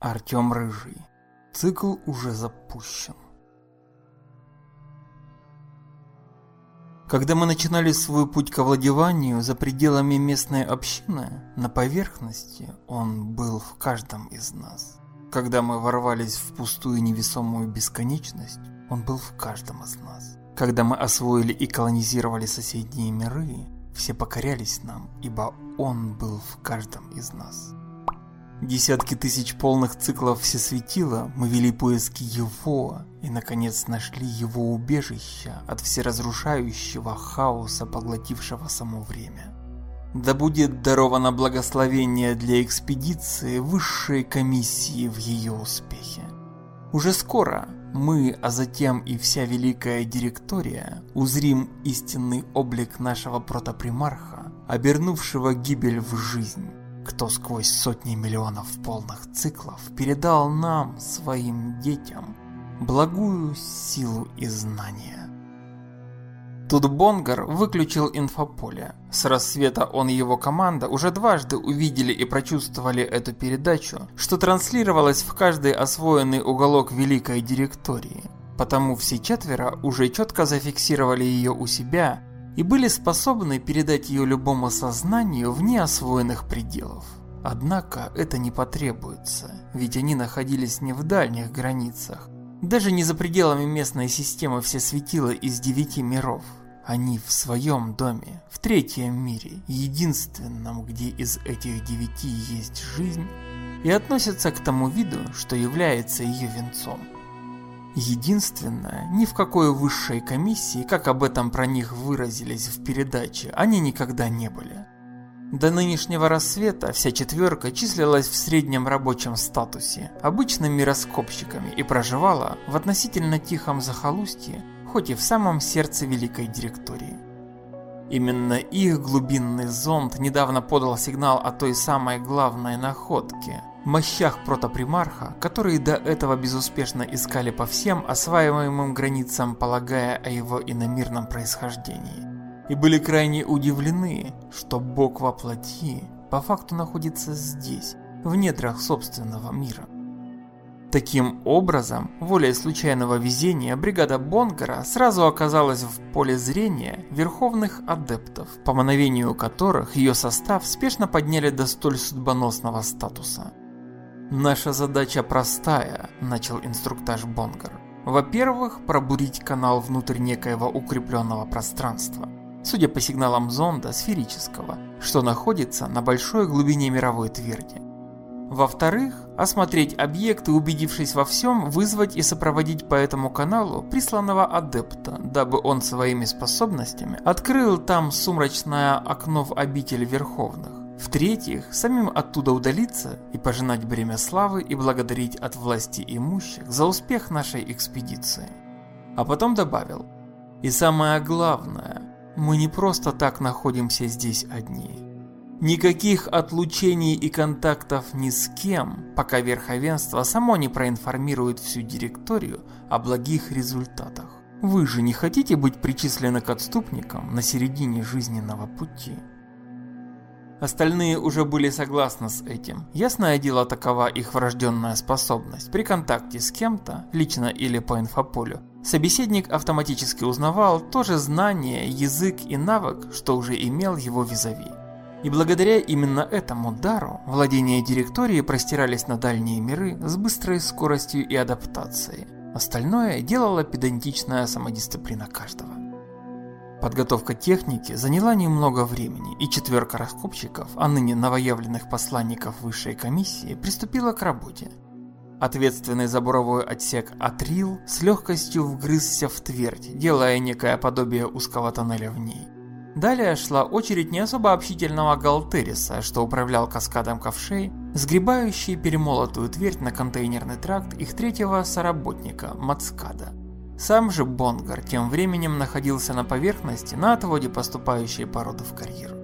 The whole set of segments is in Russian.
Артем Рыжий. Цикл уже запущен. Когда мы начинали свой путь к овладеванию за пределами местной общины, на поверхности он был в каждом из нас. Когда мы ворвались в пустую невесомую бесконечность, он был в каждом из нас. Когда мы освоили и колонизировали соседние миры, все покорялись нам, ибо он был в каждом из нас. Десятки тысяч полных циклов всесветила мы вели поиски его и, наконец, нашли его убежище от всеразрушающего хаоса, поглотившего само время. Да будет даровано благословение для экспедиции высшей комиссии в ее успехе. Уже скоро мы, а затем и вся Великая Директория, узрим истинный облик нашего протопримарха, обернувшего гибель в жизнь кто сквозь сотни миллионов полных циклов передал нам, своим детям, благую силу и знания. Тут Бонгар выключил инфополе. С рассвета он и его команда уже дважды увидели и прочувствовали эту передачу, что транслировалась в каждый освоенный уголок Великой Директории. Потому все четверо уже четко зафиксировали ее у себя и были способны передать ее любому сознанию в неосвоенных пределов. Однако это не потребуется, ведь они находились не в дальних границах, даже не за пределами местной системы все светила из девяти миров. Они в своем доме, в третьем мире, единственном, где из этих девяти есть жизнь, и относятся к тому виду, что является ее венцом. Единственное, ни в какой высшей комиссии, как об этом про них выразились в передаче, они никогда не были. До нынешнего рассвета вся четверка числилась в среднем рабочем статусе, обычными раскопщиками и проживала в относительно тихом захолустье, хоть и в самом сердце Великой Директории. Именно их глубинный зонд недавно подал сигнал о той самой главной находке – мощах протопримарха, которые до этого безуспешно искали по всем осваиваемым границам, полагая о его иномирном происхождении. И были крайне удивлены, что Бог во плоти по факту находится здесь, в недрах собственного мира. Таким образом, волей случайного везения бригада Бонгара сразу оказалась в поле зрения верховных адептов, по мановению которых ее состав спешно подняли до столь судьбоносного статуса. «Наша задача простая», – начал инструктаж Бонгар. «Во-первых, пробурить канал внутрь некоего укрепленного пространства, судя по сигналам зонда сферического, что находится на большой глубине мировой тверди. Во-вторых, осмотреть объект и, убедившись во всем, вызвать и сопроводить по этому каналу присланного адепта, дабы он своими способностями открыл там сумрачное окно в обитель Верховных. В-третьих, самим оттуда удалиться и пожинать бремя славы и благодарить от власти имущих за успех нашей экспедиции. А потом добавил, и самое главное, мы не просто так находимся здесь одни. Никаких отлучений и контактов ни с кем, пока верховенство само не проинформирует всю директорию о благих результатах. Вы же не хотите быть причислены к отступникам на середине жизненного пути? Остальные уже были согласны с этим. Ясное дело, такова их врожденная способность. При контакте с кем-то, лично или по инфополю, собеседник автоматически узнавал то же знание, язык и навык, что уже имел его визави. И благодаря именно этому дару, владения директории простирались на дальние миры с быстрой скоростью и адаптацией. Остальное делала педантичная самодисциплина каждого. Подготовка техники заняла немного времени, и четверка раскопщиков, а ныне новоявленных посланников высшей комиссии, приступила к работе. Ответственный за буровой отсек Атрил с легкостью вгрызся в твердь, делая некое подобие узкого тоннеля в ней. Далее шла очередь не особо общительного Галтериса, что управлял каскадом ковшей, сгребающий перемолотую твердь на контейнерный тракт их третьего соработника Мацкада. Сам же Бонгар тем временем находился на поверхности на отводе поступающей породы в карьер.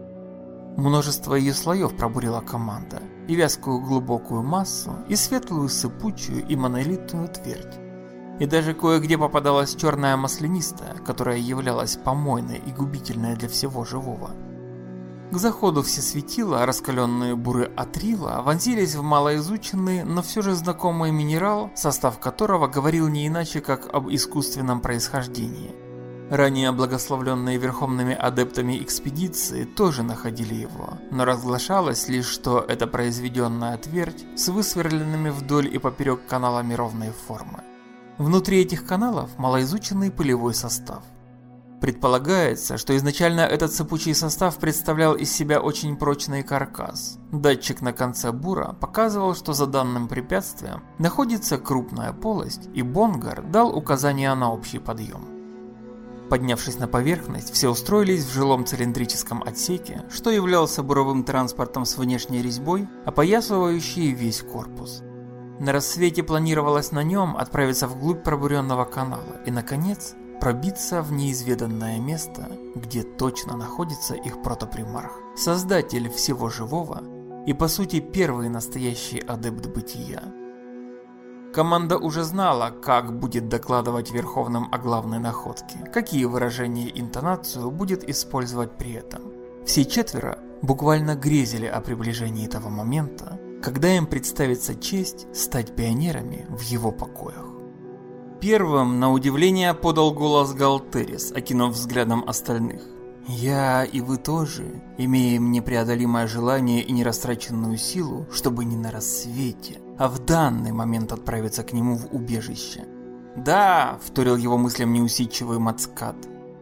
Множество ее слоев пробурила команда, и вязкую глубокую массу, и светлую сыпучую и монолитную твердь. И даже кое-где попадалась черная маслянистая, которая являлась помойной и губительной для всего живого. К заходу все светила, раскаленные буры Атрила, вонзились в малоизученный, но все же знакомый минерал, состав которого говорил не иначе, как об искусственном происхождении. Ранее благословленные верховными адептами экспедиции тоже находили его, но разглашалось лишь, что это произведенная твердь с высверленными вдоль и поперек каналами ровной формы. Внутри этих каналов малоизученный пылевой состав. Предполагается, что изначально этот сыпучий состав представлял из себя очень прочный каркас. Датчик на конце бура показывал, что за данным препятствием находится крупная полость, и Бонгар дал указание на общий подъем. Поднявшись на поверхность, все устроились в жилом цилиндрическом отсеке, что являлся буровым транспортом с внешней резьбой, опоясывающий весь корпус. На рассвете планировалось на нем отправиться вглубь пробуренного канала и, наконец, пробиться в неизведанное место, где точно находится их протопримарх, создатель всего живого и по сути первый настоящий адепт бытия. Команда уже знала, как будет докладывать Верховным о главной находке, какие выражения и интонацию будет использовать при этом. Все четверо буквально грезили о приближении того момента, когда им представится честь стать пионерами в его покоях. Первым, на удивление, подал голос Галтерис, окинув взглядом остальных. «Я и вы тоже имеем непреодолимое желание и нерастраченную силу, чтобы не на рассвете, а в данный момент отправиться к нему в убежище». «Да», — вторил его мыслям неусидчивый Мацкат.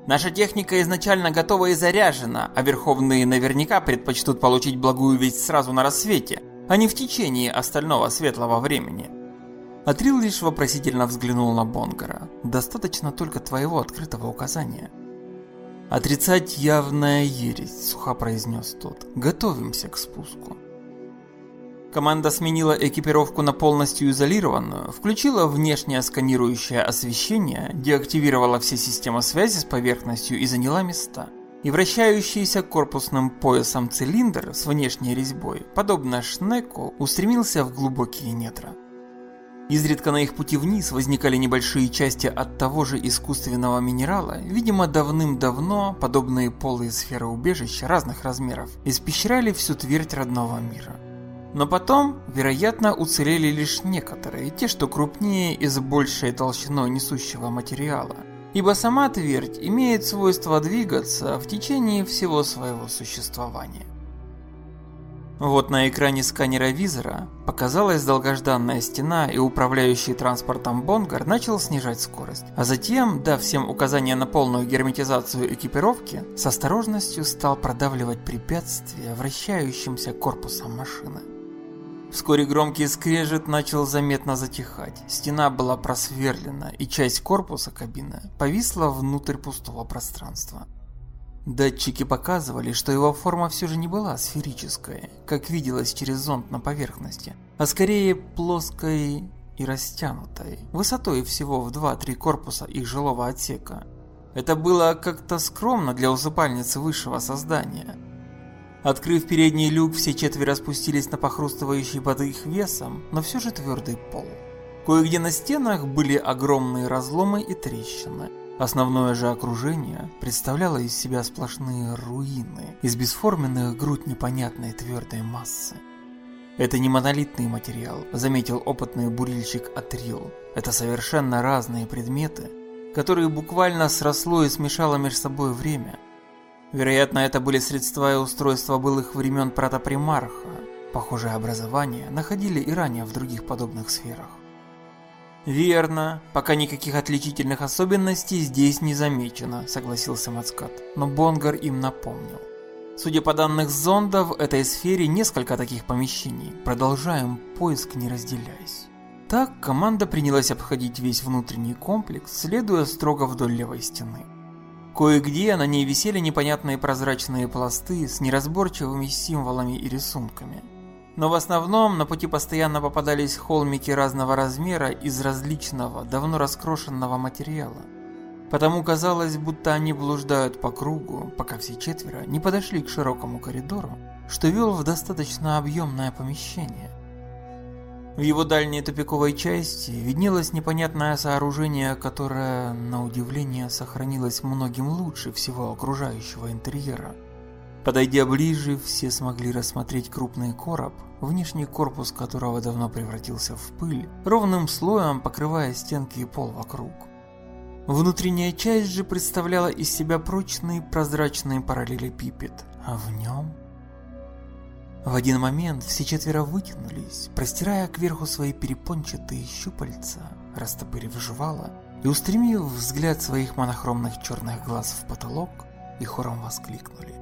«Наша техника изначально готова и заряжена, а Верховные наверняка предпочтут получить благую весть сразу на рассвете, а не в течение остального светлого времени». Атрил лишь вопросительно взглянул на Бонгара. «Достаточно только твоего открытого указания». «Отрицать явная ересь», — сухо произнес тот. «Готовимся к спуску». Команда сменила экипировку на полностью изолированную, включила внешнее сканирующее освещение, деактивировала все системы связи с поверхностью и заняла места. И вращающийся корпусным поясом цилиндр с внешней резьбой, подобно Шнеку, устремился в глубокие недра. Изредка на их пути вниз возникали небольшие части от того же искусственного минерала, видимо давным-давно подобные полые сферы убежища разных размеров, испещряли всю твердь родного мира. Но потом, вероятно, уцелели лишь некоторые, те, что крупнее и с большей толщиной несущего материала. Ибо сама твердь имеет свойство двигаться в течение всего своего существования. Вот на экране сканера визора показалась долгожданная стена, и управляющий транспортом Бонгар начал снижать скорость. А затем, дав всем указания на полную герметизацию экипировки, с осторожностью стал продавливать препятствия вращающимся корпусом машины. Вскоре громкий скрежет начал заметно затихать. Стена была просверлена, и часть корпуса кабины повисла внутрь пустого пространства. Датчики показывали, что его форма все же не была сферической, как виделось через зонд на поверхности, а скорее плоской и растянутой, высотой всего в 2-3 корпуса их жилого отсека. Это было как-то скромно для усыпальницы высшего создания. Открыв передний люк, все четверо спустились на похрустывающий под их весом, но все же твердый пол. Кое-где на стенах были огромные разломы и трещины. Основное же окружение представляло из себя сплошные руины из бесформенных грудь непонятной твердой массы. Это не монолитный материал, заметил опытный бурильщик Атрил. Это совершенно разные предметы, которые буквально сросло и смешало между собой время. Вероятно, это были средства и устройства былых времен протопримарха. Похожее образование находили и ранее в других подобных сферах. «Верно. Пока никаких отличительных особенностей здесь не замечено», – согласился Мацкат. Но Бонгар им напомнил. Судя по данных зонда, в этой сфере несколько таких помещений. Продолжаем поиск, не разделяясь. Так команда принялась обходить весь внутренний комплекс, следуя строго вдоль левой стены. Кое-где на ней висели непонятные прозрачные пласты с неразборчивыми символами и рисунками. Но в основном на пути постоянно попадались холмики разного размера из различного, давно раскрошенного материала. Потому казалось, будто они блуждают по кругу, пока все четверо не подошли к широкому коридору, что вел в достаточно объемное помещение. В его дальней тупиковой части виднелось непонятное сооружение, которое, на удивление, сохранилось многим лучше всего окружающего интерьера. Подойдя ближе, все смогли рассмотреть крупный короб, внешний корпус которого давно превратился в пыль, ровным слоем покрывая стенки и пол вокруг. Внутренняя часть же представляла из себя прочный прозрачный параллелепипед, а в нем... В один момент все четверо вытянулись, простирая кверху свои перепончатые щупальца, растопырив жвала и устремив взгляд своих монохромных черных глаз в потолок, и хором воскликнули.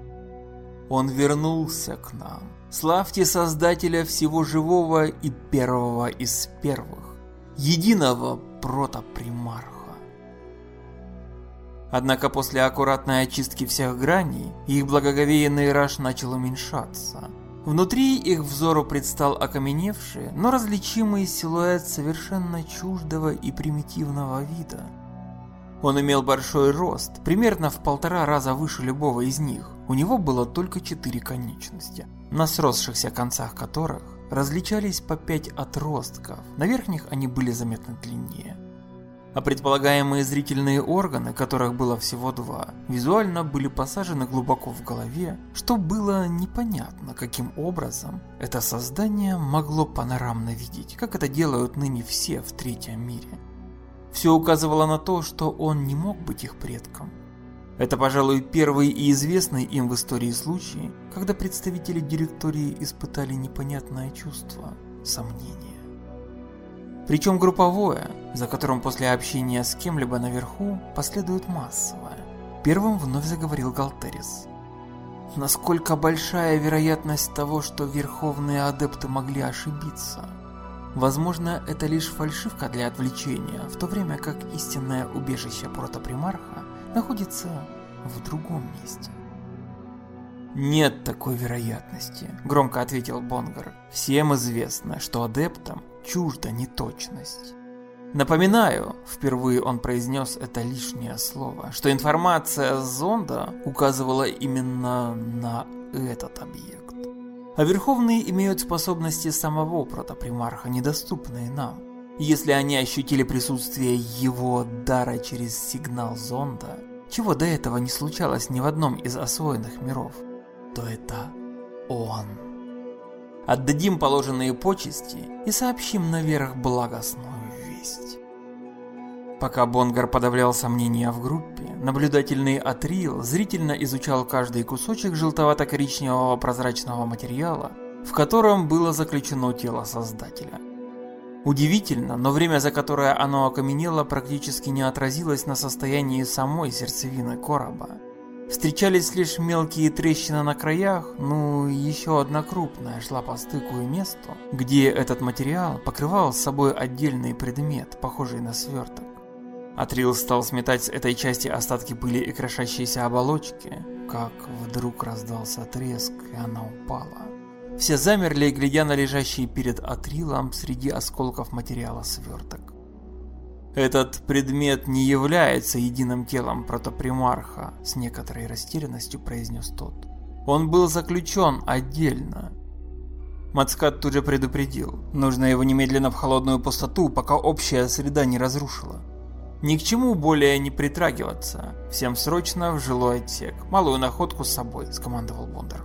Он вернулся к нам. Славьте Создателя всего живого и первого из первых, единого протопримарха. Однако после аккуратной очистки всех граней, их благоговейный раж начал уменьшаться. Внутри их взору предстал окаменевший, но различимый силуэт совершенно чуждого и примитивного вида. Он имел большой рост, примерно в полтора раза выше любого из них. У него было только четыре конечности, на сросшихся концах которых различались по пять отростков, на верхних они были заметно длиннее. А предполагаемые зрительные органы, которых было всего два, визуально были посажены глубоко в голове, что было непонятно, каким образом это создание могло панорамно видеть, как это делают ныне все в третьем мире. Все указывало на то, что он не мог быть их предком. Это, пожалуй, первый и известный им в истории случай, когда представители директории испытали непонятное чувство – сомнение. Причем групповое, за которым после общения с кем-либо наверху последует массовое. Первым вновь заговорил Галтерис. Насколько большая вероятность того, что верховные адепты могли ошибиться – Возможно, это лишь фальшивка для отвлечения, в то время как истинное убежище протопримарха находится в другом месте. «Нет такой вероятности», – громко ответил Бонгар. «Всем известно, что адептам чужда неточность». Напоминаю, впервые он произнес это лишнее слово, что информация с зонда указывала именно на этот объект. А Верховные имеют способности самого протопримарха, недоступные нам. Если они ощутили присутствие его дара через сигнал зонда, чего до этого не случалось ни в одном из освоенных миров, то это он. Отдадим положенные почести и сообщим наверх благостную весть. Пока Бонгар подавлял сомнения в группе, наблюдательный Атрил зрительно изучал каждый кусочек желтовато-коричневого прозрачного материала, в котором было заключено тело Создателя. Удивительно, но время, за которое оно окаменело, практически не отразилось на состоянии самой сердцевины короба. Встречались лишь мелкие трещины на краях, ну и еще одна крупная шла по стыку и месту, где этот материал покрывал собой отдельный предмет, похожий на сверток. Атрил стал сметать с этой части остатки пыли и крошащиеся оболочки, как вдруг раздался треск, и она упала. Все замерли, глядя на лежащий перед Атрилом среди осколков материала сверток. Этот предмет не является единым телом протопримарха, с некоторой растерянностью произнес тот. Он был заключен отдельно. Мацкат тут же предупредил, нужно его немедленно в холодную пустоту, пока общая среда не разрушила. Ни к чему более не притрагиваться. Всем срочно в жилой отсек. Малую находку с собой, скомандовал Бондар.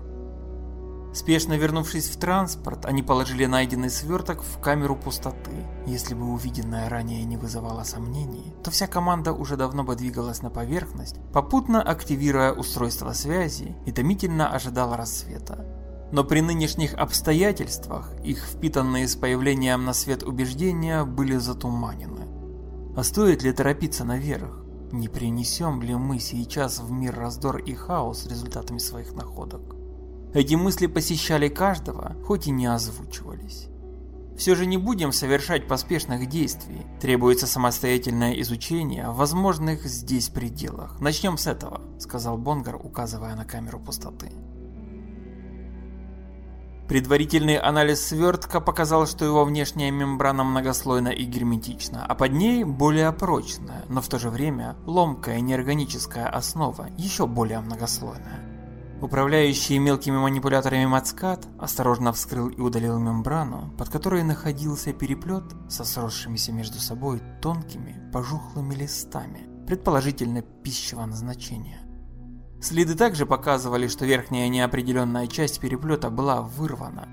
Спешно вернувшись в транспорт, они положили найденный сверток в камеру пустоты. Если бы увиденное ранее не вызывало сомнений, то вся команда уже давно бы двигалась на поверхность, попутно активируя устройство связи и томительно ожидала рассвета. Но при нынешних обстоятельствах их впитанные с появлением на свет убеждения были затуманены. А стоит ли торопиться наверх? Не принесем ли мы сейчас в мир раздор и хаос результатами своих находок? Эти мысли посещали каждого, хоть и не озвучивались. Все же не будем совершать поспешных действий. Требуется самостоятельное изучение возможных здесь пределах. Начнем с этого, сказал Бонгар, указывая на камеру пустоты. Предварительный анализ свертка показал, что его внешняя мембрана многослойна и герметична, а под ней более прочная, но в то же время ломкая неорганическая основа, еще более многослойная. Управляющий мелкими манипуляторами Мацкат осторожно вскрыл и удалил мембрану, под которой находился переплет со сросшимися между собой тонкими пожухлыми листами, предположительно пищевого назначения. Следы также показывали, что верхняя неопределенная часть переплета была вырвана.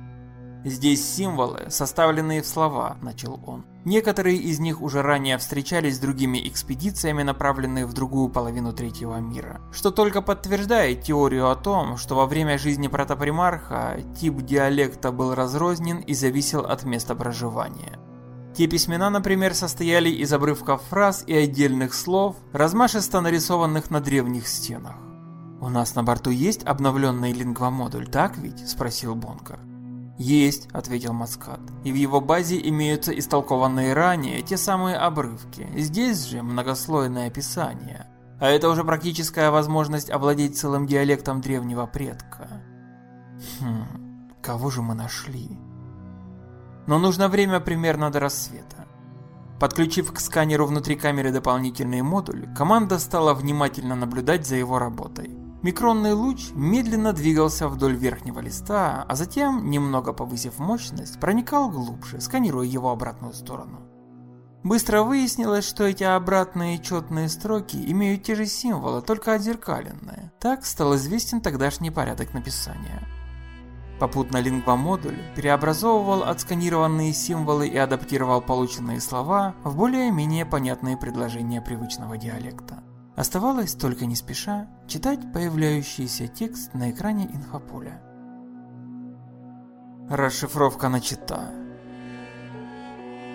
«Здесь символы, составленные в слова», – начал он. Некоторые из них уже ранее встречались с другими экспедициями, направленные в другую половину Третьего мира, что только подтверждает теорию о том, что во время жизни протопримарха тип диалекта был разрознен и зависел от места проживания. Те письмена, например, состояли из обрывков фраз и отдельных слов, размашисто нарисованных на древних стенах. «У нас на борту есть обновленный лингвомодуль, так ведь?» – спросил Бонкар. «Есть», — ответил Маскат. «И в его базе имеются истолкованные ранее те самые обрывки. Здесь же многослойное описание. А это уже практическая возможность овладеть целым диалектом древнего предка». Хм, кого же мы нашли? Но нужно время примерно до рассвета. Подключив к сканеру внутри камеры дополнительный модуль, команда стала внимательно наблюдать за его работой. Микронный луч медленно двигался вдоль верхнего листа, а затем, немного повысив мощность, проникал глубже, сканируя его обратную сторону. Быстро выяснилось, что эти обратные четные строки имеют те же символы, только отзеркаленные. Так стал известен тогдашний порядок написания. Попутно лингвомодуль преобразовывал отсканированные символы и адаптировал полученные слова в более-менее понятные предложения привычного диалекта. Оставалось только не спеша читать появляющийся текст на экране инфополя. Расшифровка начата.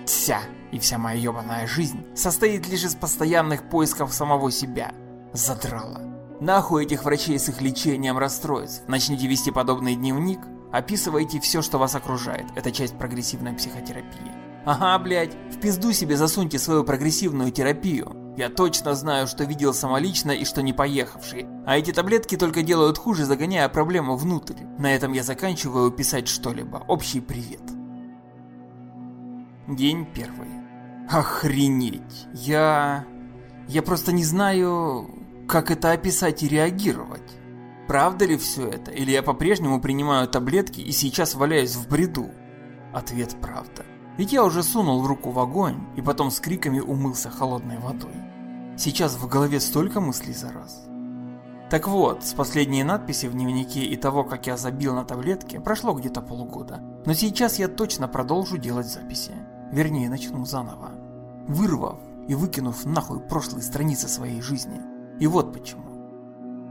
Вся и вся моя ебаная жизнь состоит лишь из постоянных поисков самого себя. Задрала. Нахуй этих врачей с их лечением расстройств. Начните вести подобный дневник, описывайте все, что вас окружает. Это часть прогрессивной психотерапии. Ага, блядь, в пизду себе засуньте свою прогрессивную терапию. Я точно знаю, что видел самолично и что не поехавший. А эти таблетки только делают хуже, загоняя проблему внутрь. На этом я заканчиваю писать что-либо. Общий привет. День первый. Охренеть. Я... Я просто не знаю, как это описать и реагировать. Правда ли все это? Или я по-прежнему принимаю таблетки и сейчас валяюсь в бреду? Ответ правда. Ведь я уже сунул руку в огонь и потом с криками умылся холодной водой. Сейчас в голове столько мыслей за раз. Так вот, с последней надписи в дневнике и того, как я забил на таблетки, прошло где-то полгода. Но сейчас я точно продолжу делать записи. Вернее, начну заново. Вырвав и выкинув нахуй прошлые страницы своей жизни. И вот почему.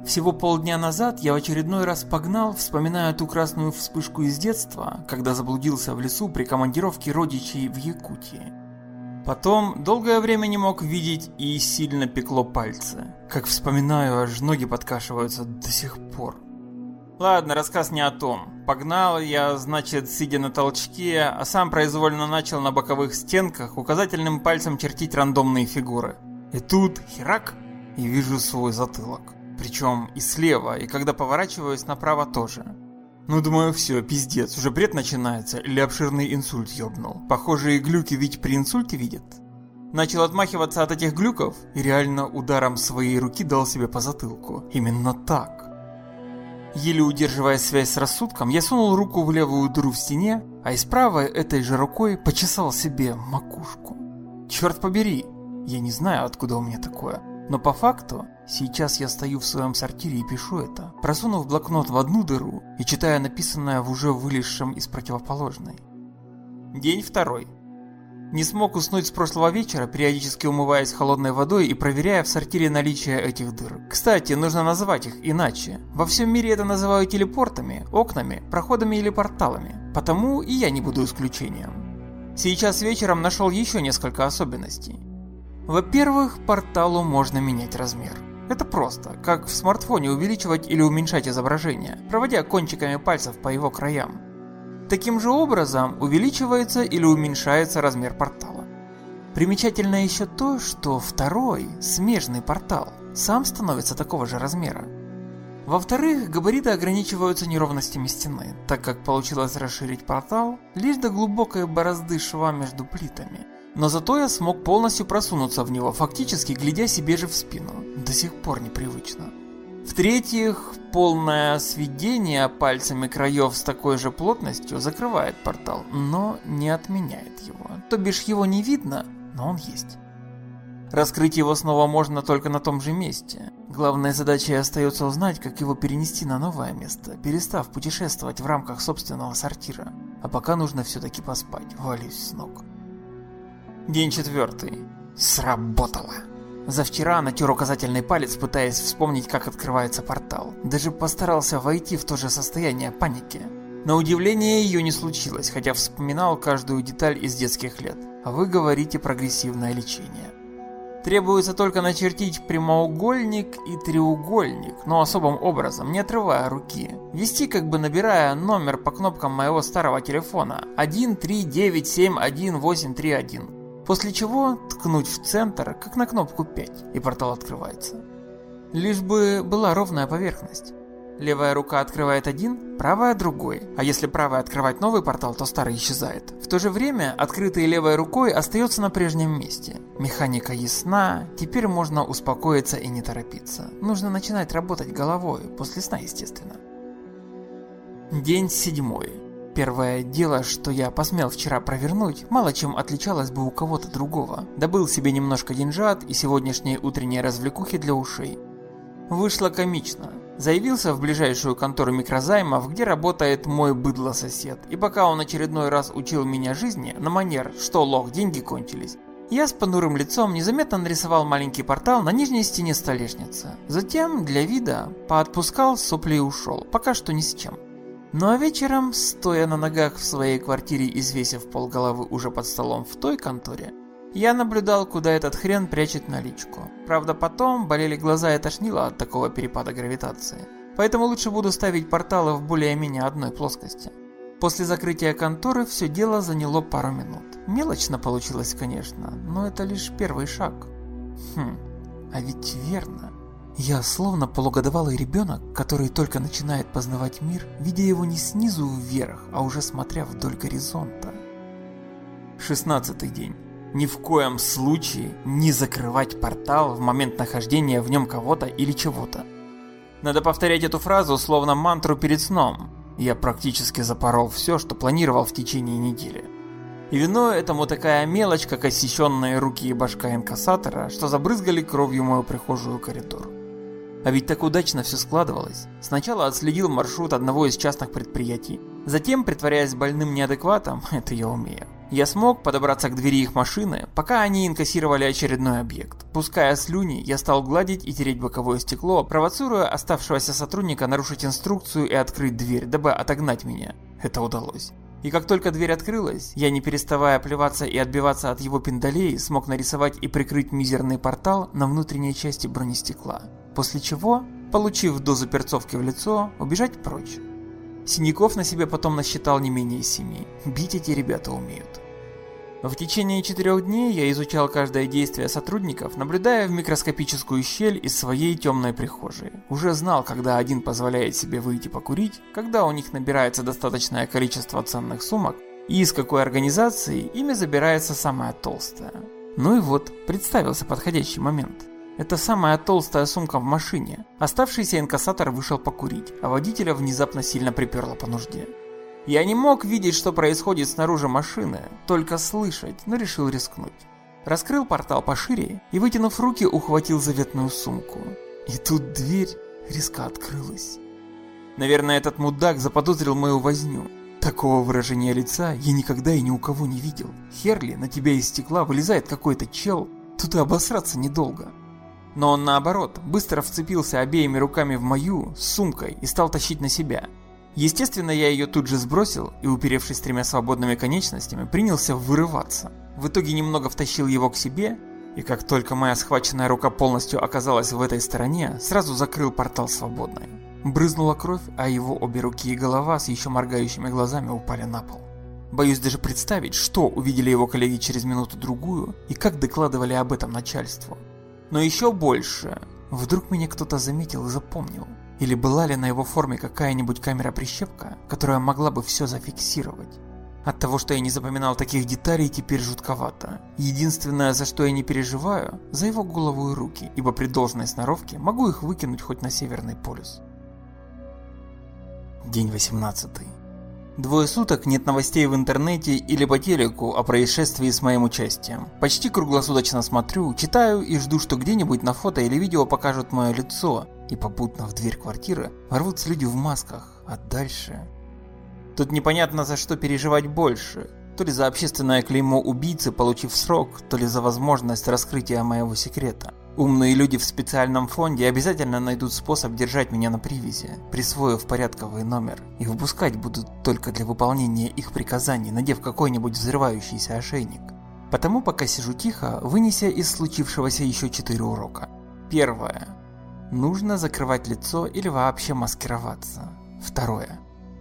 Всего полдня назад я в очередной раз погнал, вспоминая ту красную вспышку из детства, когда заблудился в лесу при командировке родичей в Якутии. Потом долгое время не мог видеть и сильно пекло пальцы. Как вспоминаю, аж ноги подкашиваются до сих пор. Ладно, рассказ не о том. Погнал я, значит, сидя на толчке, а сам произвольно начал на боковых стенках указательным пальцем чертить рандомные фигуры. И тут, херак, и вижу свой затылок. Причем и слева, и когда поворачиваюсь направо тоже. Ну думаю, все, пиздец, уже бред начинается, или обширный инсульт ёбнул. Похожие глюки ведь при инсульте видят. Начал отмахиваться от этих глюков и реально ударом своей руки дал себе по затылку. Именно так. Еле удерживая связь с рассудком, я сунул руку в левую дыру в стене, а из правой этой же рукой почесал себе макушку. Черт побери, я не знаю, откуда у меня такое. Но по факту, сейчас я стою в своем сортире и пишу это, просунув блокнот в одну дыру и читая написанное в уже вылезшем из противоположной. День второй. Не смог уснуть с прошлого вечера, периодически умываясь холодной водой и проверяя в сортире наличие этих дыр. Кстати, нужно называть их иначе. Во всем мире это называют телепортами, окнами, проходами или порталами. Потому и я не буду исключением. Сейчас вечером нашел еще несколько особенностей. Во-первых, порталу можно менять размер. Это просто, как в смартфоне увеличивать или уменьшать изображение, проводя кончиками пальцев по его краям. Таким же образом увеличивается или уменьшается размер портала. Примечательно еще то, что второй, смежный портал, сам становится такого же размера. Во-вторых, габариты ограничиваются неровностями стены, так как получилось расширить портал лишь до глубокой борозды шва между плитами – но зато я смог полностью просунуться в него, фактически глядя себе же в спину. До сих пор непривычно. В-третьих, полное сведение пальцами краев с такой же плотностью закрывает портал, но не отменяет его. То бишь его не видно, но он есть. Раскрыть его снова можно только на том же месте. Главная задача остается узнать, как его перенести на новое место, перестав путешествовать в рамках собственного сортира. А пока нужно все-таки поспать, валюсь с ног. День четвертый. Сработало. За вчера натер указательный палец, пытаясь вспомнить, как открывается портал. Даже постарался войти в то же состояние паники. На удивление ее не случилось, хотя вспоминал каждую деталь из детских лет. А вы говорите прогрессивное лечение. Требуется только начертить прямоугольник и треугольник, но особым образом, не отрывая руки. Вести как бы набирая номер по кнопкам моего старого телефона 139718131. После чего ткнуть в центр, как на кнопку 5, и портал открывается. Лишь бы была ровная поверхность. Левая рука открывает один, правая другой. А если правая открывать новый портал, то старый исчезает. В то же время открытый левой рукой остается на прежнем месте. Механика ясна, теперь можно успокоиться и не торопиться. Нужно начинать работать головой, после сна естественно. День седьмой. Первое дело, что я посмел вчера провернуть, мало чем отличалось бы у кого-то другого. Добыл себе немножко деньжат и сегодняшние утренние развлекухи для ушей. Вышло комично. Заявился в ближайшую контору микрозаймов, где работает мой быдло-сосед. И пока он очередной раз учил меня жизни, на манер, что лох, деньги кончились, я с понурым лицом незаметно нарисовал маленький портал на нижней стене столешницы. Затем, для вида, поотпускал сопли и ушел, пока что ни с чем. Ну а вечером, стоя на ногах в своей квартире и полголовы уже под столом в той конторе, я наблюдал, куда этот хрен прячет наличку. Правда, потом болели глаза и тошнило от такого перепада гравитации. Поэтому лучше буду ставить порталы в более-менее одной плоскости. После закрытия конторы все дело заняло пару минут. Мелочно получилось, конечно, но это лишь первый шаг. Хм, а ведь верно. Я словно полугодовалый ребенок, который только начинает познавать мир, видя его не снизу вверх, а уже смотря вдоль горизонта. Шестнадцатый день. Ни в коем случае не закрывать портал в момент нахождения в нем кого-то или чего-то. Надо повторять эту фразу словно мантру перед сном. Я практически запорол все, что планировал в течение недели. И виной этому такая мелочь, как осещенные руки и башка инкассатора, что забрызгали кровью мою прихожую коридор. А ведь так удачно все складывалось. Сначала отследил маршрут одного из частных предприятий. Затем, притворяясь больным неадекватом, это я умею, я смог подобраться к двери их машины, пока они инкассировали очередной объект. Пуская слюни, я стал гладить и тереть боковое стекло, провоцируя оставшегося сотрудника нарушить инструкцию и открыть дверь, дабы отогнать меня. Это удалось. И как только дверь открылась, я не переставая плеваться и отбиваться от его пиндалей, смог нарисовать и прикрыть мизерный портал на внутренней части бронестекла. После чего, получив дозу перцовки в лицо, убежать прочь. Синяков на себе потом насчитал не менее семи. Бить эти ребята умеют. В течение четырех дней я изучал каждое действие сотрудников, наблюдая в микроскопическую щель из своей темной прихожей. Уже знал, когда один позволяет себе выйти покурить, когда у них набирается достаточное количество ценных сумок, и из какой организации ими забирается самая толстая. Ну и вот, представился подходящий момент. Это самая толстая сумка в машине. Оставшийся инкассатор вышел покурить, а водителя внезапно сильно приперло по нужде. Я не мог видеть, что происходит снаружи машины, только слышать, но решил рискнуть. Раскрыл портал пошире и, вытянув руки, ухватил заветную сумку. И тут дверь резко открылась. Наверное, этот мудак заподозрил мою возню. Такого выражения лица я никогда и ни у кого не видел. Херли, на тебя из стекла вылезает какой-то чел, тут и обосраться недолго. Но он наоборот, быстро вцепился обеими руками в мою, с сумкой, и стал тащить на себя. Естественно, я ее тут же сбросил и, уперевшись тремя свободными конечностями, принялся вырываться. В итоге немного втащил его к себе, и как только моя схваченная рука полностью оказалась в этой стороне, сразу закрыл портал свободной. Брызнула кровь, а его обе руки и голова с еще моргающими глазами упали на пол. Боюсь даже представить, что увидели его коллеги через минуту-другую и как докладывали об этом начальству. Но еще больше. Вдруг меня кто-то заметил и запомнил. Или была ли на его форме какая-нибудь камера-прищепка, которая могла бы все зафиксировать. От того, что я не запоминал таких деталей, теперь жутковато. Единственное, за что я не переживаю, за его голову и руки, ибо при должной сноровке могу их выкинуть хоть на Северный полюс. День 18. Двое суток нет новостей в интернете или по телеку о происшествии с моим участием. Почти круглосуточно смотрю, читаю и жду, что где-нибудь на фото или видео покажут мое лицо, и попутно в дверь квартиры ворвутся люди в масках, а дальше... Тут непонятно за что переживать больше. То ли за общественное клеймо убийцы, получив срок, то ли за возможность раскрытия моего секрета. Умные люди в специальном фонде обязательно найдут способ держать меня на привязи, присвоив порядковый номер, и выпускать будут только для выполнения их приказаний, надев какой-нибудь взрывающийся ошейник. Потому пока сижу тихо, вынеся из случившегося еще четыре урока. Первое. Нужно закрывать лицо или вообще маскироваться. Второе.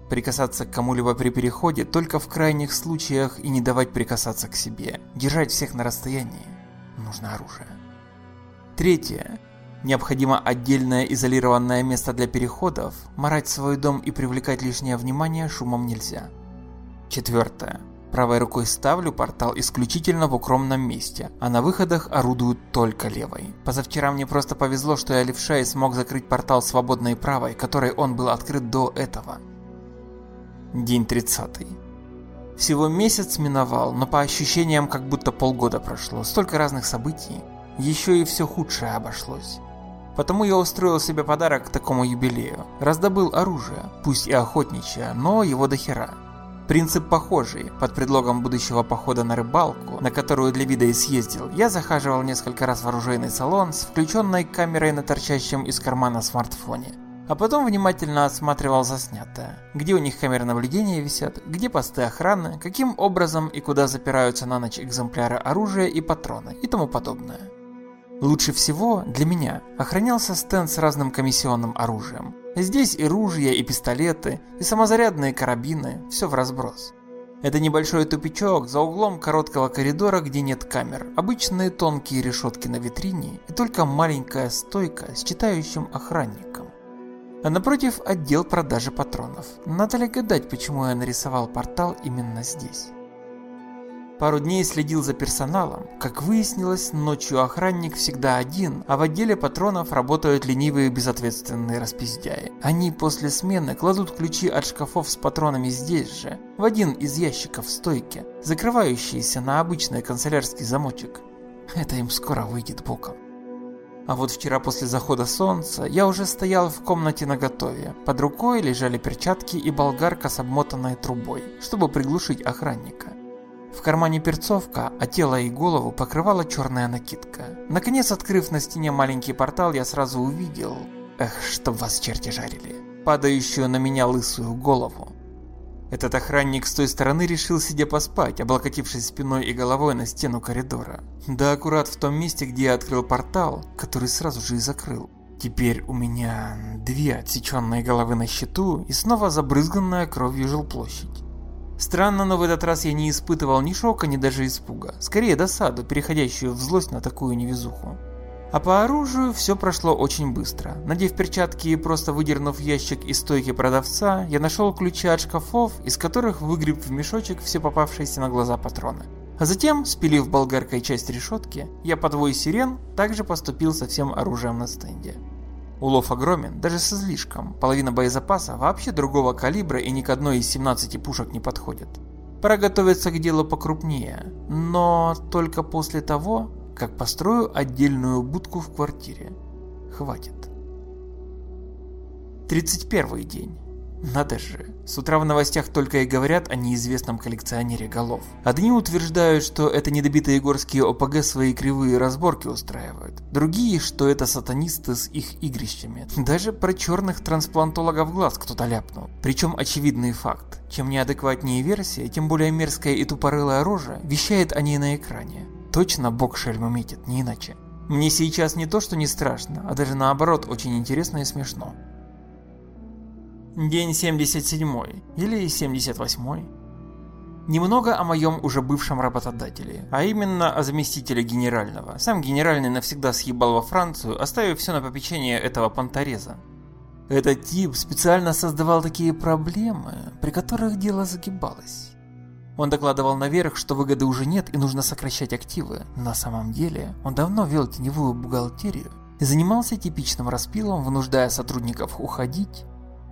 Прикасаться к кому-либо при переходе только в крайних случаях и не давать прикасаться к себе. Держать всех на расстоянии. Нужно оружие. Третье. Необходимо отдельное изолированное место для переходов, морать свой дом и привлекать лишнее внимание шумом нельзя. Четвертое. Правой рукой ставлю портал исключительно в укромном месте, а на выходах орудуют только левой. Позавчера мне просто повезло, что я левша и смог закрыть портал свободной правой, которой он был открыт до этого. День 30. Всего месяц миновал, но по ощущениям как будто полгода прошло, столько разных событий еще и все худшее обошлось. Потому я устроил себе подарок к такому юбилею. Раздобыл оружие, пусть и охотничье, но его до хера. Принцип похожий. Под предлогом будущего похода на рыбалку, на которую для вида и съездил, я захаживал несколько раз в оружейный салон с включенной камерой на торчащем из кармана смартфоне. А потом внимательно осматривал заснятое. Где у них камеры наблюдения висят, где посты охраны, каким образом и куда запираются на ночь экземпляры оружия и патроны и тому подобное. Лучше всего для меня охранялся стенд с разным комиссионным оружием. Здесь и ружья, и пистолеты, и самозарядные карабины, все в разброс. Это небольшой тупичок за углом короткого коридора, где нет камер, обычные тонкие решетки на витрине и только маленькая стойка с читающим охранником. А напротив отдел продажи патронов. Надо ли гадать, почему я нарисовал портал именно здесь? Пару дней следил за персоналом. Как выяснилось, ночью охранник всегда один, а в отделе патронов работают ленивые безответственные распиздяи. Они после смены кладут ключи от шкафов с патронами здесь же, в один из ящиков в стойке, закрывающиеся на обычный канцелярский замочек. Это им скоро выйдет боком. А вот вчера после захода солнца я уже стоял в комнате наготове. Под рукой лежали перчатки и болгарка с обмотанной трубой, чтобы приглушить охранника. В кармане перцовка, а тело и голову покрывала черная накидка. Наконец, открыв на стене маленький портал, я сразу увидел... Эх, чтоб вас черти жарили. Падающую на меня лысую голову. Этот охранник с той стороны решил сидя поспать, облокотившись спиной и головой на стену коридора. Да аккурат в том месте, где я открыл портал, который сразу же и закрыл. Теперь у меня две отсеченные головы на счету и снова забрызганная кровью жилплощадь. Странно, но в этот раз я не испытывал ни шока, ни даже испуга. Скорее досаду, переходящую в злость на такую невезуху. А по оружию все прошло очень быстро. Надев перчатки и просто выдернув ящик из стойки продавца, я нашел ключи от шкафов, из которых выгреб в мешочек все попавшиеся на глаза патроны. А затем, спилив болгаркой часть решетки, я под вой сирен также поступил со всем оружием на стенде. Улов огромен, даже с излишком. Половина боезапаса вообще другого калибра и ни к одной из 17 пушек не подходит. Пора готовиться к делу покрупнее, но только после того, как построю отдельную будку в квартире. Хватит. 31 день. Надо же, с утра в новостях только и говорят о неизвестном коллекционере голов. Одни утверждают, что это недобитые горские ОПГ свои кривые разборки устраивают. Другие, что это сатанисты с их игрищами. Даже про черных трансплантологов глаз кто-то ляпнул. Причем очевидный факт. Чем неадекватнее версия, тем более мерзкая и тупорылая рожа вещает о ней на экране. Точно бог шельму метит, не иначе. Мне сейчас не то, что не страшно, а даже наоборот очень интересно и смешно. День 77 или 78. Немного о моем уже бывшем работодателе, а именно о заместителе генерального. Сам генеральный навсегда съебал во Францию, оставив все на попечение этого понтореза. Этот тип специально создавал такие проблемы, при которых дело загибалось. Он докладывал наверх, что выгоды уже нет и нужно сокращать активы. На самом деле, он давно вел теневую бухгалтерию и занимался типичным распилом, вынуждая сотрудников уходить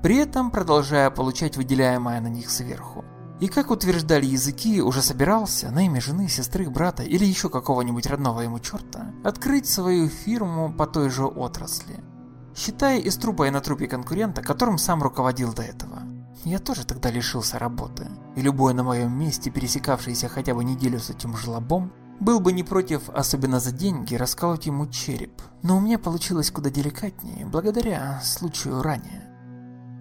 при этом продолжая получать выделяемое на них сверху. И как утверждали языки, уже собирался на имя жены, сестры, брата или еще какого-нибудь родного ему черта открыть свою фирму по той же отрасли, считая из трупа и на трупе конкурента, которым сам руководил до этого. Я тоже тогда лишился работы, и любой на моем месте, пересекавшийся хотя бы неделю с этим жлобом, был бы не против, особенно за деньги, расколоть ему череп. Но у меня получилось куда деликатнее, благодаря случаю ранее.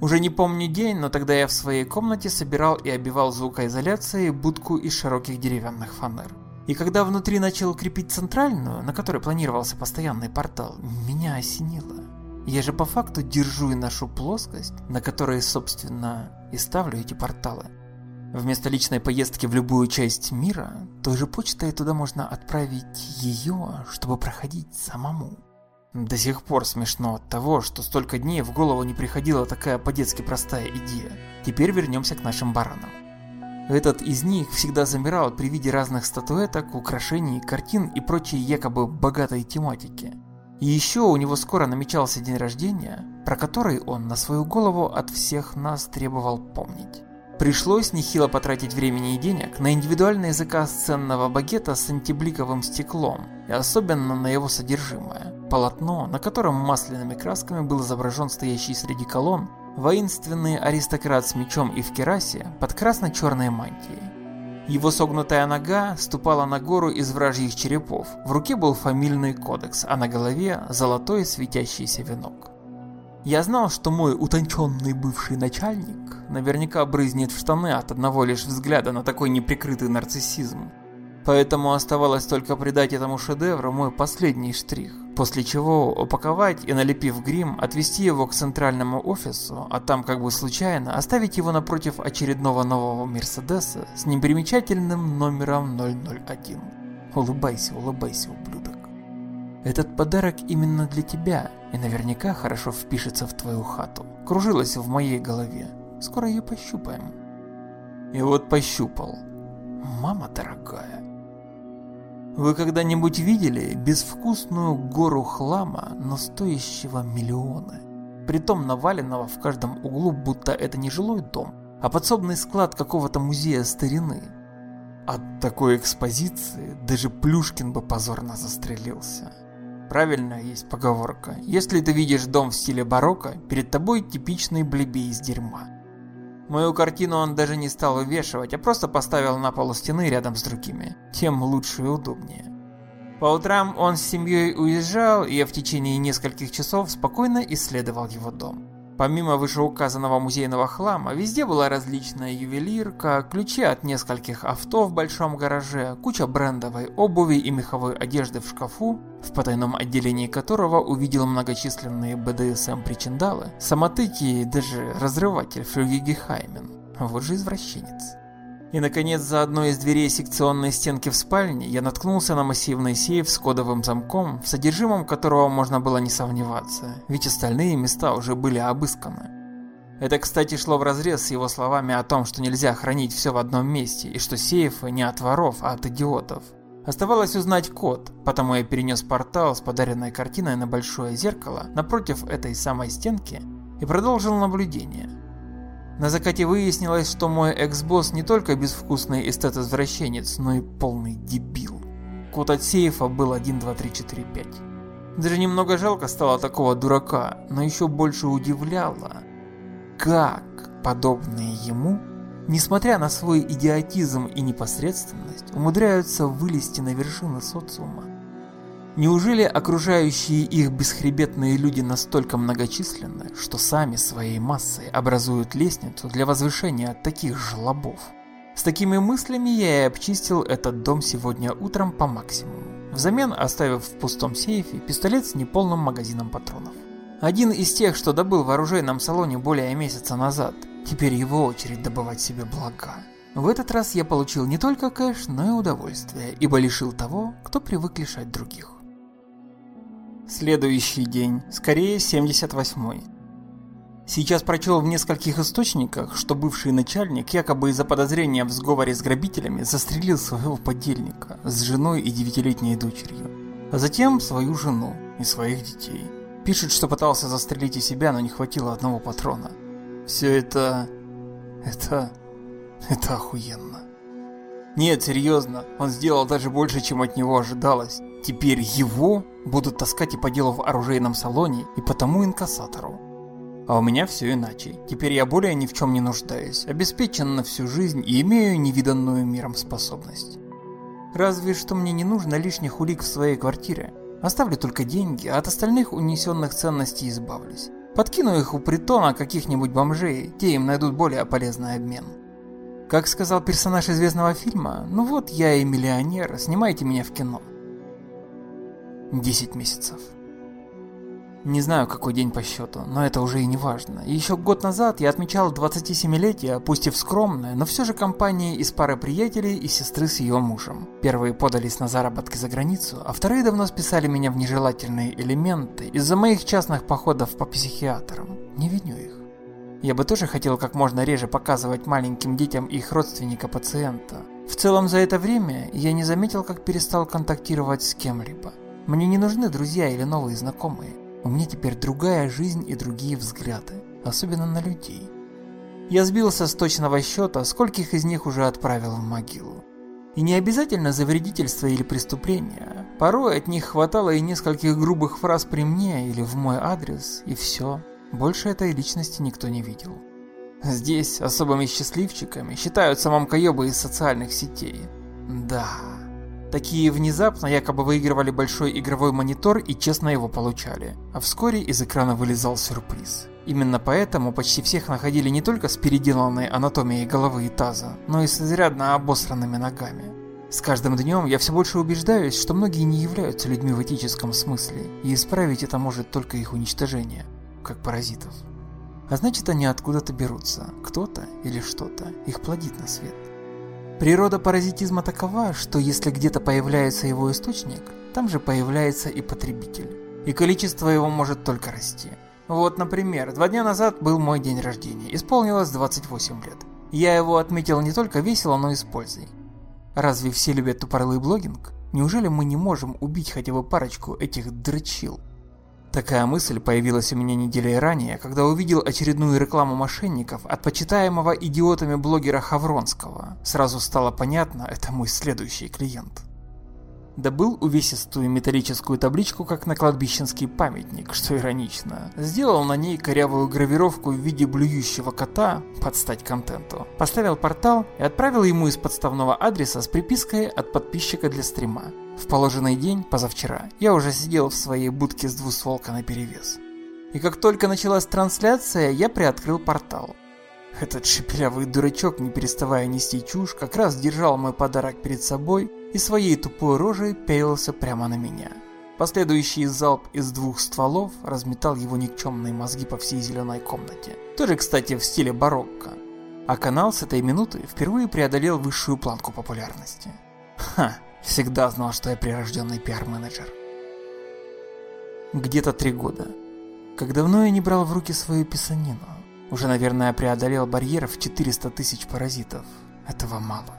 Уже не помню день, но тогда я в своей комнате собирал и обивал звукоизоляцией будку из широких деревянных фанер. И когда внутри начал крепить центральную, на которой планировался постоянный портал, меня осенило. Я же по факту держу и нашу плоскость, на которой, собственно, и ставлю эти порталы. Вместо личной поездки в любую часть мира, той же почтой туда можно отправить ее, чтобы проходить самому. До сих пор смешно от того, что столько дней в голову не приходила такая по-детски простая идея. Теперь вернемся к нашим баранам. Этот из них всегда замирал при виде разных статуэток, украшений, картин и прочей якобы богатой тематики. И еще у него скоро намечался день рождения, про который он на свою голову от всех нас требовал помнить. Пришлось нехило потратить времени и денег на индивидуальный заказ ценного багета с антибликовым стеклом, и особенно на его содержимое. Полотно, на котором масляными красками был изображен стоящий среди колонн воинственный аристократ с мечом и в керасе под красно-черной мантией. Его согнутая нога ступала на гору из вражьих черепов, в руке был фамильный кодекс, а на голове золотой светящийся венок. Я знал, что мой утонченный бывший начальник наверняка брызнет в штаны от одного лишь взгляда на такой неприкрытый нарциссизм. Поэтому оставалось только придать этому шедевру мой последний штрих, после чего упаковать и, налепив грим, отвезти его к центральному офису, а там как бы случайно оставить его напротив очередного нового Мерседеса с непримечательным номером 001. Улыбайся, улыбайся, ублюдок. Этот подарок именно для тебя и наверняка хорошо впишется в твою хату. Кружилась в моей голове. Скоро ее пощупаем. И вот пощупал. Мама дорогая. Вы когда-нибудь видели безвкусную гору хлама, но стоящего миллионы? Притом наваленного в каждом углу, будто это не жилой дом, а подсобный склад какого-то музея старины. От такой экспозиции даже Плюшкин бы позорно застрелился. Правильно есть поговорка. Если ты видишь дом в стиле барокко, перед тобой типичный блебей из дерьма. Мою картину он даже не стал увешивать, а просто поставил на полу стены рядом с другими. Тем лучше и удобнее. По утрам он с семьей уезжал, и я в течение нескольких часов спокойно исследовал его дом. Помимо вышеуказанного музейного хлама, везде была различная ювелирка, ключи от нескольких авто в большом гараже, куча брендовой обуви и меховой одежды в шкафу, в потайном отделении которого увидел многочисленные БДСМ-причиндалы, самотыки и даже разрыватель Флюгигехаймен. Вот же извращенец. И наконец за одной из дверей секционной стенки в спальне я наткнулся на массивный сейф с кодовым замком, в содержимом которого можно было не сомневаться, ведь остальные места уже были обысканы. Это, кстати, шло вразрез с его словами о том, что нельзя хранить все в одном месте, и что сейфы не от воров, а от идиотов. Оставалось узнать код, потому я перенес портал с подаренной картиной на большое зеркало напротив этой самой стенки и продолжил наблюдение. На закате выяснилось, что мой экс-босс не только безвкусный эстет-извращенец, но и полный дебил. Код от сейфа был 1, 2, 3, 4, 5. Даже немного жалко стало такого дурака, но еще больше удивляло, как подобные ему, несмотря на свой идиотизм и непосредственность, умудряются вылезти на вершины социума. Неужели окружающие их бесхребетные люди настолько многочисленны, что сами своей массой образуют лестницу для возвышения таких жлобов? С такими мыслями я и обчистил этот дом сегодня утром по максимуму, взамен оставив в пустом сейфе пистолет с неполным магазином патронов. Один из тех, что добыл в оружейном салоне более месяца назад. Теперь его очередь добывать себе блага. В этот раз я получил не только кэш, но и удовольствие, ибо лишил того, кто привык лишать других. Следующий день, скорее 78-й. Сейчас прочел в нескольких источниках, что бывший начальник якобы из-за подозрения в сговоре с грабителями застрелил своего подельника с женой и девятилетней дочерью, а затем свою жену и своих детей. Пишет, что пытался застрелить и себя, но не хватило одного патрона. Все это... это... это охуенно. Нет, серьезно, он сделал даже больше, чем от него ожидалось. Теперь его будут таскать и по делу в оружейном салоне, и потому инкассатору. А у меня все иначе. Теперь я более ни в чем не нуждаюсь, обеспечен на всю жизнь и имею невиданную миром способность. Разве что мне не нужно лишних улик в своей квартире. Оставлю только деньги, а от остальных унесенных ценностей избавлюсь. Подкину их у притона каких-нибудь бомжей, те им найдут более полезный обмен. Как сказал персонаж известного фильма, ну вот я и миллионер, снимайте меня в кино. 10 месяцев. Не знаю, какой день по счету, но это уже и не важно. Еще год назад я отмечал 27-летие, пусть и в скромное, но все же компании из пары приятелей и сестры с ее мужем. Первые подались на заработки за границу, а вторые давно списали меня в нежелательные элементы из-за моих частных походов по психиатрам. Не виню их. Я бы тоже хотел как можно реже показывать маленьким детям их родственника-пациента. В целом за это время я не заметил, как перестал контактировать с кем-либо. Мне не нужны друзья или новые знакомые. У меня теперь другая жизнь и другие взгляды, особенно на людей. Я сбился с точного счета, скольких из них уже отправил в могилу. И не обязательно за вредительство или преступление. Порой от них хватало и нескольких грубых фраз при мне или в мой адрес, и все. Больше этой личности никто не видел. Здесь особыми счастливчиками считаются мамкоебы из социальных сетей. Да. Такие внезапно якобы выигрывали большой игровой монитор и честно его получали. А вскоре из экрана вылезал сюрприз. Именно поэтому почти всех находили не только с переделанной анатомией головы и таза, но и с изрядно обосранными ногами. С каждым днем я все больше убеждаюсь, что многие не являются людьми в этическом смысле, и исправить это может только их уничтожение, как паразитов. А значит они откуда-то берутся, кто-то или что-то их плодит на свет. Природа паразитизма такова, что если где-то появляется его источник, там же появляется и потребитель. И количество его может только расти. Вот, например, два дня назад был мой день рождения, исполнилось 28 лет. Я его отметил не только весело, но и с пользой. Разве все любят тупорылый блогинг? Неужели мы не можем убить хотя бы парочку этих дрочил? Такая мысль появилась у меня неделей ранее, когда увидел очередную рекламу мошенников от почитаемого идиотами блогера Хавронского. Сразу стало понятно, это мой следующий клиент. Добыл увесистую металлическую табличку, как на кладбищенский памятник, что иронично. Сделал на ней корявую гравировку в виде блюющего кота, под стать контенту. Поставил портал и отправил ему из подставного адреса с припиской от подписчика для стрима. В положенный день, позавчера, я уже сидел в своей будке с двустволкой наперевес. И как только началась трансляция, я приоткрыл портал. Этот шепелявый дурачок, не переставая нести чушь, как раз держал мой подарок перед собой и своей тупой рожей пялился прямо на меня. Последующий залп из двух стволов разметал его никчемные мозги по всей зеленой комнате. Тоже, кстати, в стиле барокко. А канал с этой минуты впервые преодолел высшую планку популярности. Ха, Всегда знал, что я прирожденный пиар-менеджер. Где-то три года. Как давно я не брал в руки свою писанину. Уже, наверное, преодолел барьер в 400 тысяч паразитов. Этого мало.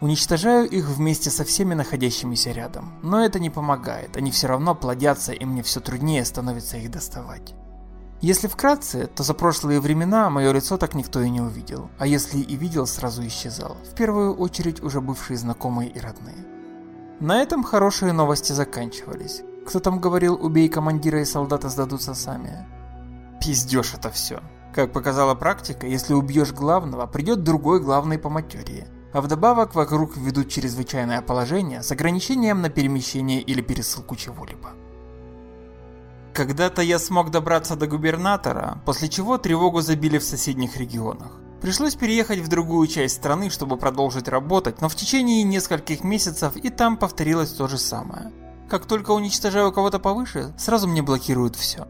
Уничтожаю их вместе со всеми находящимися рядом. Но это не помогает, они все равно плодятся и мне все труднее становится их доставать. Если вкратце, то за прошлые времена мое лицо так никто и не увидел, а если и видел, сразу исчезал, в первую очередь уже бывшие знакомые и родные. На этом хорошие новости заканчивались. Кто там говорил, убей командира и солдата сдадутся сами? Пиздешь это все. Как показала практика, если убьешь главного, придет другой главный по материи. А вдобавок вокруг ведут чрезвычайное положение с ограничением на перемещение или пересылку чего-либо. Когда-то я смог добраться до губернатора, после чего тревогу забили в соседних регионах. Пришлось переехать в другую часть страны, чтобы продолжить работать, но в течение нескольких месяцев и там повторилось то же самое. Как только уничтожаю кого-то повыше, сразу мне блокируют все.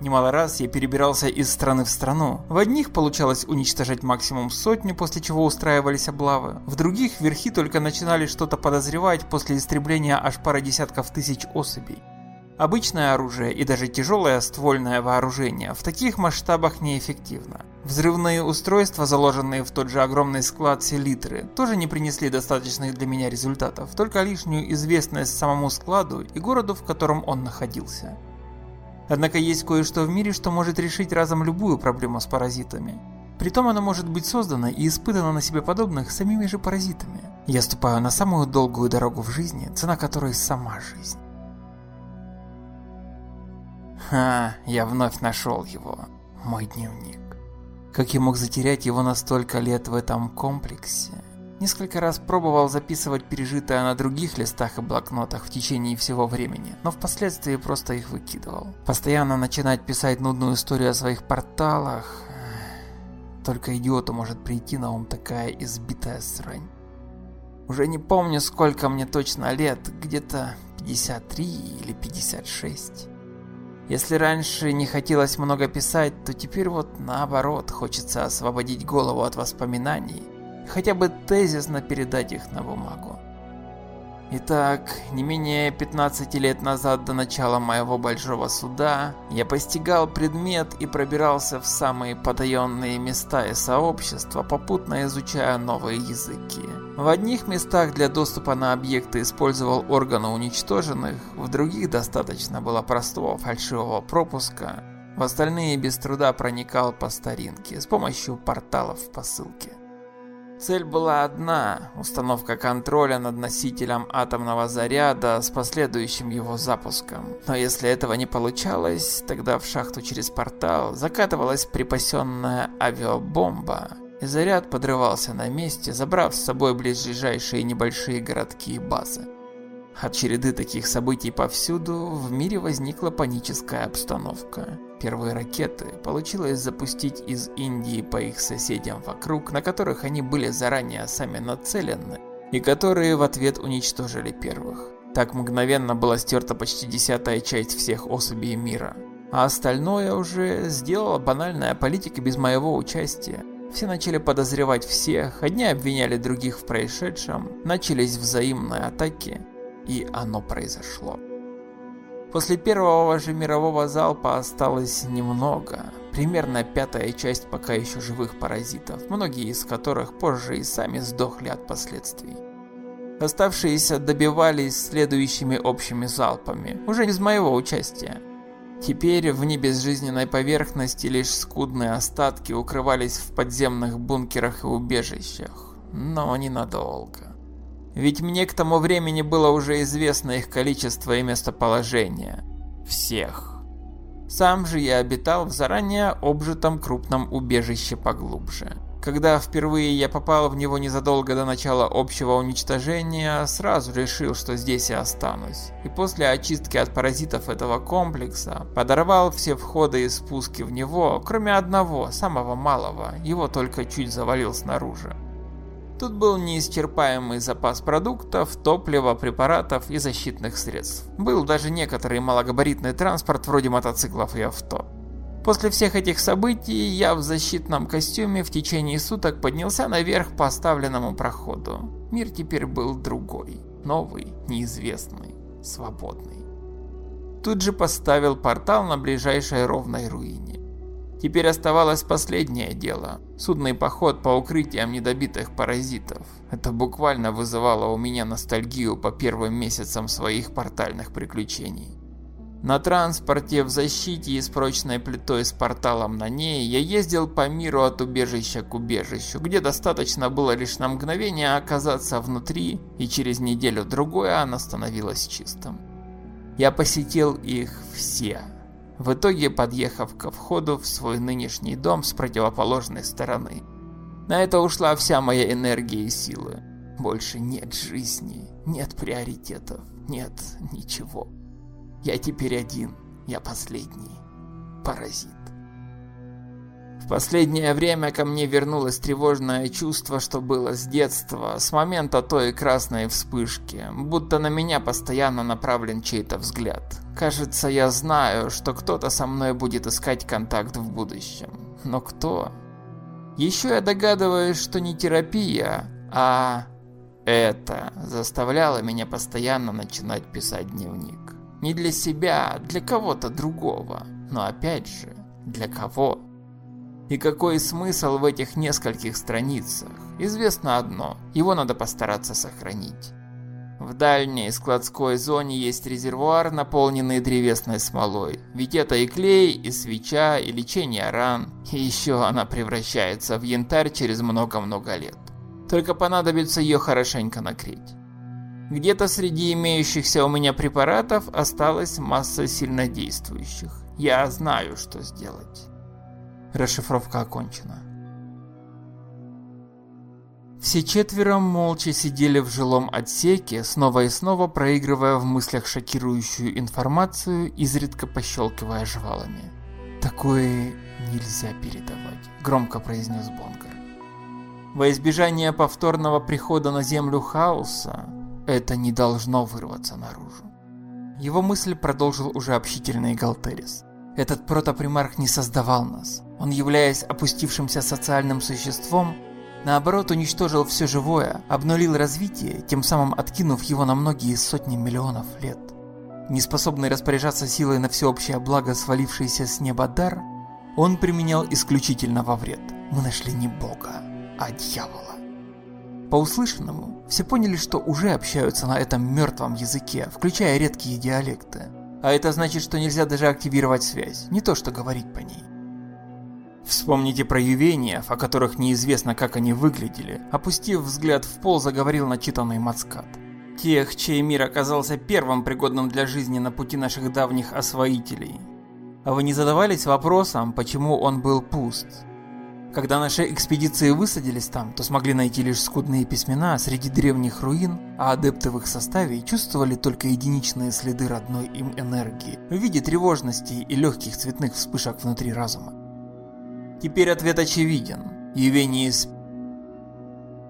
Немало раз я перебирался из страны в страну. В одних получалось уничтожать максимум сотню, после чего устраивались облавы. В других верхи только начинали что-то подозревать после истребления аж пары десятков тысяч особей. Обычное оружие и даже тяжелое ствольное вооружение в таких масштабах неэффективно. Взрывные устройства, заложенные в тот же огромный склад селитры, тоже не принесли достаточных для меня результатов, только лишнюю известность самому складу и городу, в котором он находился. Однако есть кое-что в мире, что может решить разом любую проблему с паразитами. Притом оно может быть создано и испытано на себе подобных самими же паразитами. Я ступаю на самую долгую дорогу в жизни, цена которой сама жизнь. Ха, я вновь нашел его. Мой дневник. Как я мог затерять его на столько лет в этом комплексе? Несколько раз пробовал записывать пережитое на других листах и блокнотах в течение всего времени, но впоследствии просто их выкидывал. Постоянно начинать писать нудную историю о своих порталах... Только идиоту может прийти на ум такая избитая срань. Уже не помню, сколько мне точно лет, где-то 53 или 56. Если раньше не хотелось много писать, то теперь вот наоборот, хочется освободить голову от воспоминаний хотя бы тезисно передать их на бумагу. Итак, не менее 15 лет назад до начала моего большого суда, я постигал предмет и пробирался в самые потаенные места и сообщества, попутно изучая новые языки. В одних местах для доступа на объекты использовал органы уничтоженных, в других достаточно было простого фальшивого пропуска, в остальные без труда проникал по старинке с помощью порталов в посылке. Цель была одна – установка контроля над носителем атомного заряда с последующим его запуском. Но если этого не получалось, тогда в шахту через портал закатывалась припасенная авиабомба, и заряд подрывался на месте, забрав с собой ближайшие небольшие городки и базы. От череды таких событий повсюду в мире возникла паническая обстановка. Первые ракеты получилось запустить из Индии по их соседям вокруг, на которых они были заранее сами нацелены, и которые в ответ уничтожили первых. Так мгновенно была стерта почти десятая часть всех особей мира. А остальное уже сделала банальная политика без моего участия. Все начали подозревать всех, одни обвиняли других в происшедшем, начались взаимные атаки, и оно произошло. После первого же мирового залпа осталось немного, примерно пятая часть пока еще живых паразитов, многие из которых позже и сами сдохли от последствий. Оставшиеся добивались следующими общими залпами, уже без моего участия. Теперь в небезжизненной поверхности лишь скудные остатки укрывались в подземных бункерах и убежищах, но ненадолго. Ведь мне к тому времени было уже известно их количество и местоположение. Всех. Сам же я обитал в заранее обжитом крупном убежище поглубже. Когда впервые я попал в него незадолго до начала общего уничтожения, сразу решил, что здесь и останусь. И после очистки от паразитов этого комплекса подорвал все входы и спуски в него, кроме одного, самого малого, его только чуть завалил снаружи. Тут был неисчерпаемый запас продуктов, топлива, препаратов и защитных средств. Был даже некоторый малогабаритный транспорт вроде мотоциклов и авто. После всех этих событий я в защитном костюме в течение суток поднялся наверх по оставленному проходу. Мир теперь был другой, новый, неизвестный, свободный. Тут же поставил портал на ближайшей ровной руине. Теперь оставалось последнее дело – судный поход по укрытиям недобитых паразитов. Это буквально вызывало у меня ностальгию по первым месяцам своих портальных приключений. На транспорте в защите и с прочной плитой с порталом на ней я ездил по миру от убежища к убежищу, где достаточно было лишь на мгновение оказаться внутри, и через неделю-другое оно становилось чистым. Я посетил их все в итоге подъехав ко входу в свой нынешний дом с противоположной стороны. На это ушла вся моя энергия и силы. Больше нет жизни, нет приоритетов, нет ничего. Я теперь один, я последний. Паразит. В последнее время ко мне вернулось тревожное чувство, что было с детства, с момента той красной вспышки, будто на меня постоянно направлен чей-то взгляд. Кажется, я знаю, что кто-то со мной будет искать контакт в будущем. Но кто? Еще я догадываюсь, что не терапия, а это заставляло меня постоянно начинать писать дневник. Не для себя, а для кого-то другого. Но опять же, для кого? И какой смысл в этих нескольких страницах? Известно одно, его надо постараться сохранить. В дальней складской зоне есть резервуар, наполненный древесной смолой. Ведь это и клей, и свеча, и лечение ран. И еще она превращается в янтарь через много-много лет. Только понадобится ее хорошенько накрыть. Где-то среди имеющихся у меня препаратов осталась масса сильнодействующих. Я знаю, что сделать. Расшифровка окончена. Все четверо молча сидели в жилом отсеке, снова и снова проигрывая в мыслях шокирующую информацию, изредка пощелкивая жвалами. «Такое нельзя передавать», — громко произнес Бонгар. Во избежание повторного прихода на землю хаоса, это не должно вырваться наружу. Его мысль продолжил уже общительный Галтерис. Этот протопримарх не создавал нас. Он, являясь опустившимся социальным существом, наоборот уничтожил все живое, обнулил развитие, тем самым откинув его на многие сотни миллионов лет. Неспособный распоряжаться силой на всеобщее благо, свалившийся с неба дар, он применял исключительно во вред. Мы нашли не Бога, а дьявола. По услышанному, все поняли, что уже общаются на этом мертвом языке, включая редкие диалекты. А это значит, что нельзя даже активировать связь, не то что говорить по ней. Вспомните про ювениев, о которых неизвестно, как они выглядели. Опустив взгляд в пол, заговорил начитанный Мацкат. Тех, чей мир оказался первым пригодным для жизни на пути наших давних освоителей. А вы не задавались вопросом, почему он был пуст? Когда наши экспедиции высадились там, то смогли найти лишь скудные письмена среди древних руин, а адепты в их составе чувствовали только единичные следы родной им энергии в виде тревожности и легких цветных вспышек внутри разума. Теперь ответ очевиден. Ювении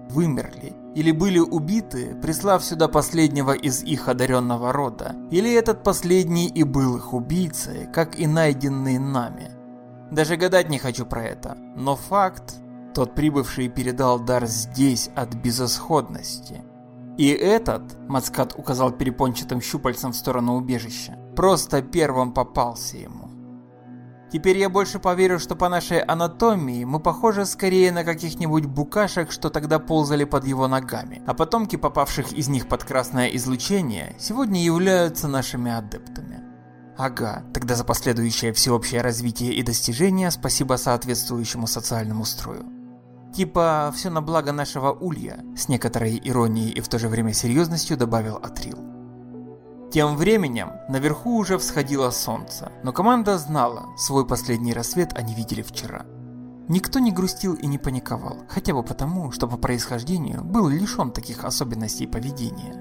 вымерли или были убиты, прислав сюда последнего из их одаренного рода, или этот последний и был их убийцей, как и найденный нами. Даже гадать не хочу про это, но факт, тот прибывший передал дар здесь от безысходности. И этот, Мацкат указал перепончатым щупальцем в сторону убежища, просто первым попался ему. Теперь я больше поверю, что по нашей анатомии мы похожи скорее на каких-нибудь букашек, что тогда ползали под его ногами, а потомки попавших из них под красное излучение сегодня являются нашими адептами. Ага, тогда за последующее всеобщее развитие и достижения спасибо соответствующему социальному строю. Типа, все на благо нашего улья, с некоторой иронией и в то же время серьезностью добавил Атрил. Тем временем наверху уже всходило солнце, но команда знала, свой последний рассвет они видели вчера. Никто не грустил и не паниковал, хотя бы потому, что по происхождению был лишен таких особенностей поведения.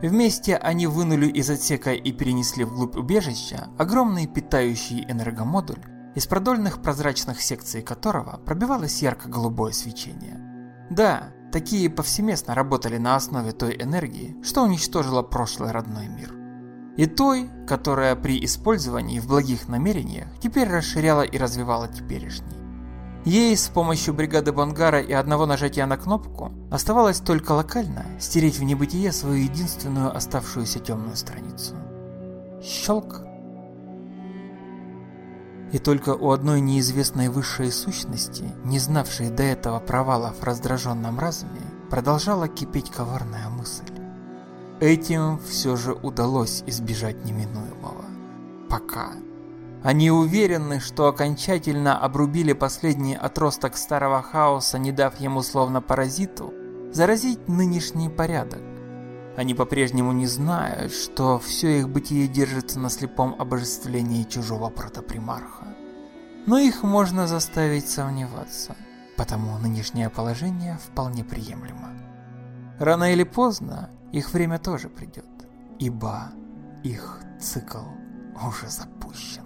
Вместе они вынули из отсека и перенесли вглубь убежища огромный питающий энергомодуль, из продольных прозрачных секций которого пробивалось ярко-голубое свечение. Да, такие повсеместно работали на основе той энергии, что уничтожила прошлый родной мир и той, которая при использовании в благих намерениях теперь расширяла и развивала теперешний. Ей с помощью бригады Бангара и одного нажатия на кнопку оставалось только локально стереть в небытие свою единственную оставшуюся темную страницу. Щелк. И только у одной неизвестной высшей сущности, не знавшей до этого провалов в раздраженном разуме, продолжала кипеть коварная мысль. Этим все же удалось избежать неминуемого. Пока. Они уверены, что окончательно обрубили последний отросток старого хаоса, не дав ему словно паразиту заразить нынешний порядок. Они по-прежнему не знают, что все их бытие держится на слепом обожествлении чужого протопримарха. Но их можно заставить сомневаться, потому нынешнее положение вполне приемлемо. Рано или поздно их время тоже придет, ибо их цикл уже запущен.